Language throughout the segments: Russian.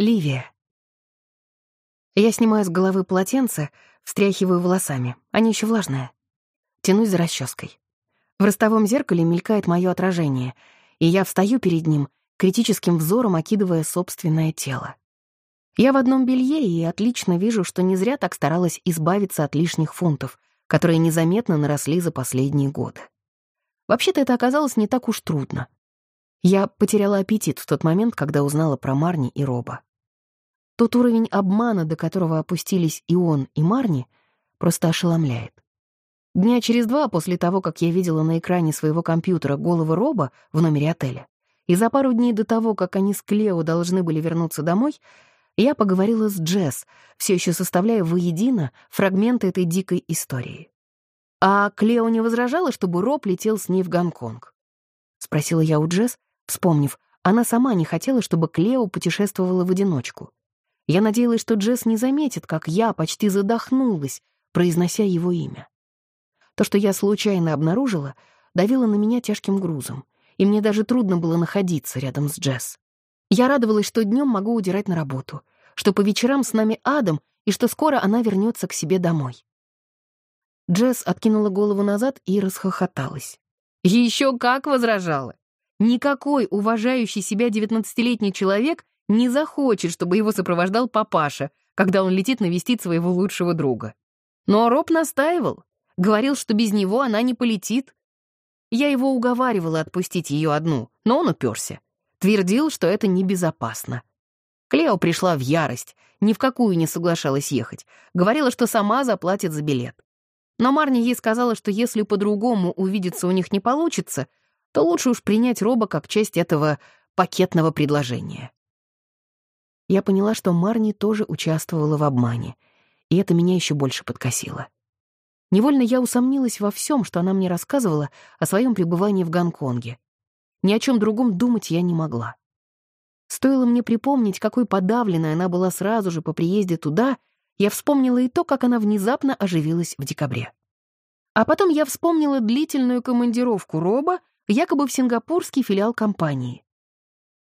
Ливия. Я снимаю с головы полотенце, встряхиваю волосами. Они еще влажные. Тянусь за расческой. В ростовом зеркале мелькает мое отражение, и я встаю перед ним, критическим взором окидывая собственное тело. Я в одном белье и отлично вижу, что не зря так старалась избавиться от лишних фунтов, которые незаметно наросли за последние годы. Вообще-то это оказалось не так уж трудно. Я потеряла аппетит в тот момент, когда узнала про Марни и Роба. Тот уровень обмана, до которого опустились и он, и Марни, просто ошеломляет. Дня через два после того, как я видела на экране своего компьютера голову Роба в номере отеля, и за пару дней до того, как они с Клео должны были вернуться домой, я поговорила с Джесс, все еще составляя воедино фрагменты этой дикой истории. «А Клео не возражала, чтобы Роб летел с ней в Гонконг?» — спросила я у Джесс, вспомнив, она сама не хотела, чтобы Клео путешествовала в одиночку. Я надеялась, что Джесс не заметит, как я почти задохнулась, произнося его имя. То, что я случайно обнаружила, давило на меня тяжким грузом, и мне даже трудно было находиться рядом с Джесс. Я радовалась, что днем могу удирать на работу, что по вечерам с нами Адам и что скоро она вернется к себе домой. Джесс откинула голову назад и расхохоталась. Еще как возражала. Никакой уважающий себя девятнадцатилетний человек не захочет, чтобы его сопровождал папаша, когда он летит навестить своего лучшего друга. Но Роб настаивал, говорил, что без него она не полетит. Я его уговаривала отпустить ее одну, но он уперся. Твердил, что это небезопасно. Клео пришла в ярость, ни в какую не соглашалась ехать. Говорила, что сама заплатит за билет. Но Марни ей сказала, что если по-другому увидеться у них не получится, то лучше уж принять Роба как часть этого пакетного предложения. Я поняла, что Марни тоже участвовала в обмане, и это меня еще больше подкосило. Невольно я усомнилась во всем, что она мне рассказывала о своем пребывании в Гонконге. Ни о чем другом думать я не могла. Стоило мне припомнить, какой подавленной она была сразу же по приезде туда, я вспомнила и то, как она внезапно оживилась в декабре. А потом я вспомнила длительную командировку Роба, якобы в сингапурский филиал компании.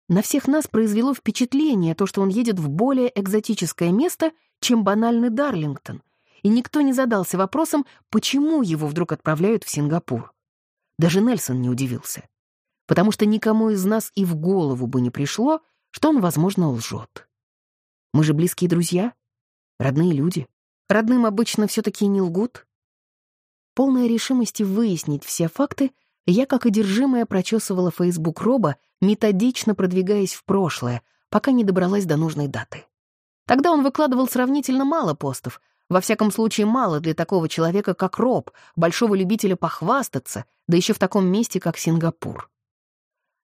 На всех нас произвело впечатление то, что он едет в более экзотическое место, чем банальный Дарлингтон, и никто не задался вопросом, почему его вдруг отправляют в Сингапур. Даже Нельсон не удивился, потому что никому из нас и в голову бы не пришло, что он, возможно, лжет. Мы же близкие друзья, родные люди. Родным обычно все-таки не лгут. Полная решимости выяснить все факты — я, как одержимая, прочесывала Фейсбук Роба, методично продвигаясь в прошлое, пока не добралась до нужной даты. Тогда он выкладывал сравнительно мало постов, во всяком случае мало для такого человека, как Роб, большого любителя похвастаться, да еще в таком месте, как Сингапур.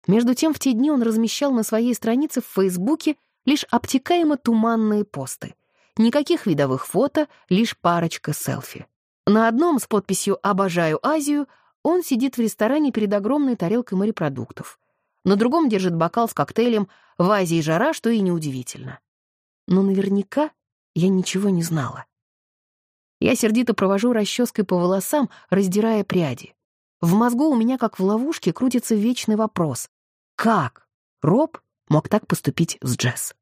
Между тем, в те дни он размещал на своей странице в Фейсбуке лишь обтекаемо туманные посты. Никаких видовых фото, лишь парочка селфи. На одном с подписью «Обожаю Азию» Он сидит в ресторане перед огромной тарелкой морепродуктов. На другом держит бокал с коктейлем «В Азии жара», что и неудивительно. Но наверняка я ничего не знала. Я сердито провожу расческой по волосам, раздирая пряди. В мозгу у меня, как в ловушке, крутится вечный вопрос. Как Роб мог так поступить с Джесс?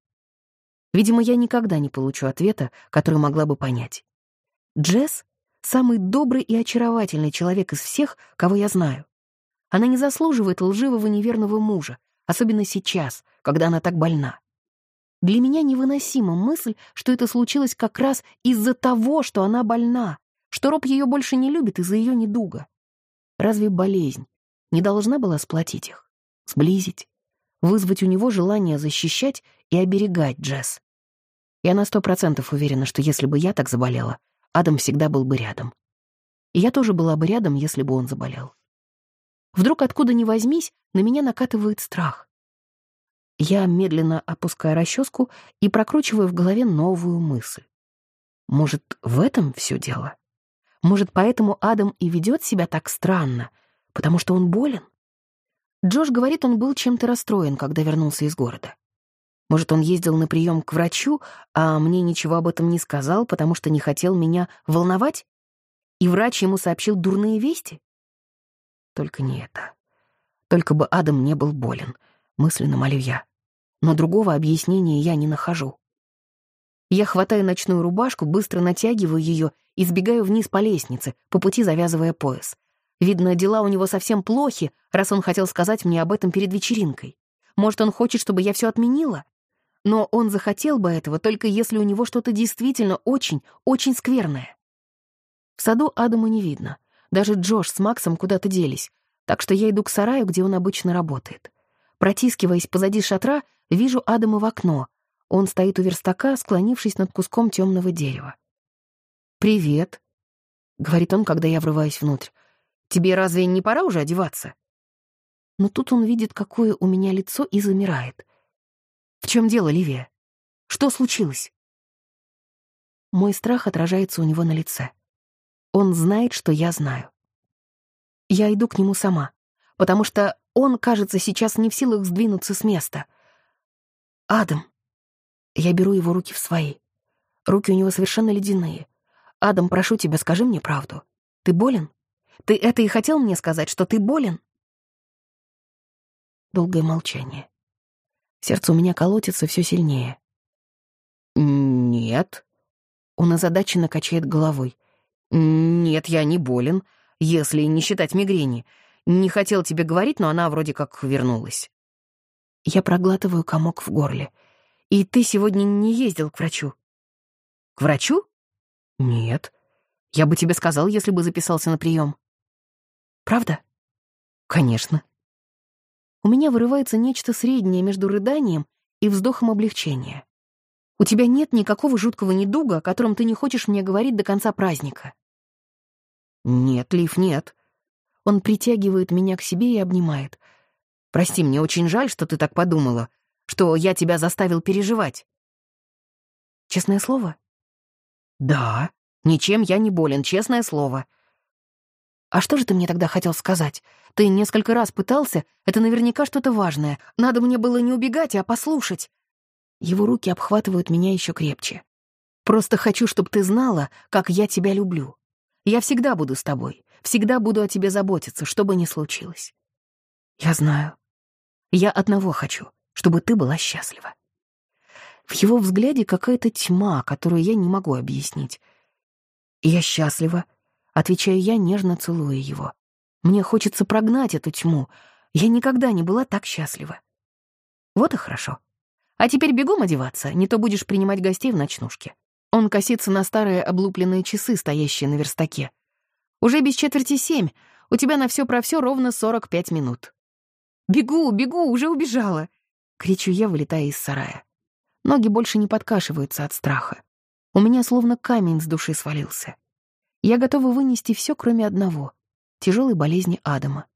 Видимо, я никогда не получу ответа, который могла бы понять. Джесс самый добрый и очаровательный человек из всех, кого я знаю. Она не заслуживает лживого неверного мужа, особенно сейчас, когда она так больна. Для меня невыносима мысль, что это случилось как раз из-за того, что она больна, что Роб ее больше не любит из-за ее недуга. Разве болезнь не должна была сплотить их, сблизить, вызвать у него желание защищать и оберегать Джесс? Я на сто процентов уверена, что если бы я так заболела, Адам всегда был бы рядом. И я тоже была бы рядом, если бы он заболел. Вдруг откуда ни возьмись, на меня накатывает страх. Я медленно опускаю расческу и прокручиваю в голове новую мысль. Может, в этом все дело? Может, поэтому Адам и ведет себя так странно, потому что он болен? Джош говорит, он был чем-то расстроен, когда вернулся из города. Может, он ездил на прием к врачу, а мне ничего об этом не сказал, потому что не хотел меня волновать? И врач ему сообщил дурные вести? Только не это. Только бы Адам не был болен, мысленно молю я. но другого объяснения я не нахожу. Я хватаю ночную рубашку, быстро натягиваю ее и сбегаю вниз по лестнице, по пути завязывая пояс. Видно, дела у него совсем плохи, раз он хотел сказать мне об этом перед вечеринкой. Может, он хочет, чтобы я все отменила? Но он захотел бы этого, только если у него что-то действительно очень, очень скверное. В саду Адама не видно. Даже Джош с Максом куда-то делись, так что я иду к сараю, где он обычно работает. Протискиваясь позади шатра, вижу Адама в окно. Он стоит у верстака, склонившись над куском темного дерева. «Привет», — говорит он, когда я врываюсь внутрь. «Тебе разве не пора уже одеваться?» Но тут он видит, какое у меня лицо, и замирает. «В чем дело, Ливия? Что случилось?» Мой страх отражается у него на лице. Он знает, что я знаю. Я иду к нему сама, потому что он, кажется, сейчас не в силах сдвинуться с места. «Адам!» Я беру его руки в свои. Руки у него совершенно ледяные. «Адам, прошу тебя, скажи мне правду. Ты болен? Ты это и хотел мне сказать, что ты болен?» Долгое молчание. Сердце у меня колотится все сильнее. «Нет». Он озадаченно качает головой. «Нет, я не болен, если не считать мигрени. Не хотел тебе говорить, но она вроде как вернулась». Я проглатываю комок в горле. «И ты сегодня не ездил к врачу?» «К врачу?» «Нет. Я бы тебе сказал, если бы записался на прием». «Правда?» «Конечно». У меня вырывается нечто среднее между рыданием и вздохом облегчения. У тебя нет никакого жуткого недуга, о котором ты не хочешь мне говорить до конца праздника. Нет, Лив, нет. Он притягивает меня к себе и обнимает. Прости, мне очень жаль, что ты так подумала, что я тебя заставил переживать. Честное слово? Да, ничем я не болен, честное слово. А что же ты мне тогда хотел сказать? Ты несколько раз пытался, это наверняка что-то важное. Надо мне было не убегать, а послушать. Его руки обхватывают меня еще крепче. Просто хочу, чтобы ты знала, как я тебя люблю. Я всегда буду с тобой, всегда буду о тебе заботиться, что бы ни случилось. Я знаю. Я одного хочу, чтобы ты была счастлива. В его взгляде какая-то тьма, которую я не могу объяснить. Я счастлива, Отвечаю я, нежно целуя его. Мне хочется прогнать эту тьму. Я никогда не была так счастлива. Вот и хорошо. А теперь бегом одеваться, не то будешь принимать гостей в ночнушке. Он косится на старые облупленные часы, стоящие на верстаке. Уже без четверти семь. У тебя на все про все ровно сорок пять минут. «Бегу, бегу, уже убежала!» — кричу я, вылетая из сарая. Ноги больше не подкашиваются от страха. У меня словно камень с души свалился. Я готова вынести все, кроме одного — тяжелой болезни Адама.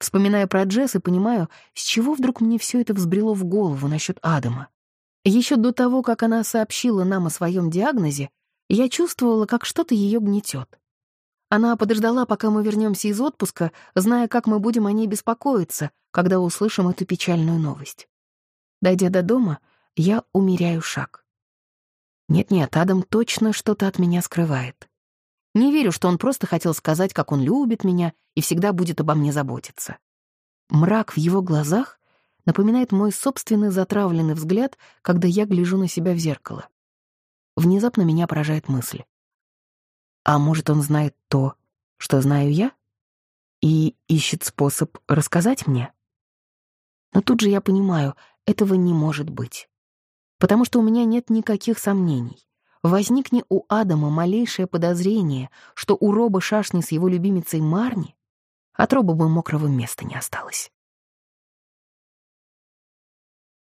Вспоминая про Джесс и понимаю, с чего вдруг мне все это взбрело в голову насчет Адама. Еще до того, как она сообщила нам о своем диагнозе, я чувствовала, как что-то ее гнетет. Она подождала, пока мы вернемся из отпуска, зная, как мы будем о ней беспокоиться, когда услышим эту печальную новость. Дойдя до дома, я умеряю шаг. Нет-нет, Адам точно что-то от меня скрывает. Не верю, что он просто хотел сказать, как он любит меня и всегда будет обо мне заботиться. Мрак в его глазах напоминает мой собственный затравленный взгляд, когда я гляжу на себя в зеркало. Внезапно меня поражает мысль. А может, он знает то, что знаю я? И ищет способ рассказать мне? Но тут же я понимаю, этого не может быть. Потому что у меня нет никаких сомнений. Возникне у Адама малейшее подозрение, что у Роба шашни с его любимицей Марни, от Роба бы мокрого места не осталось.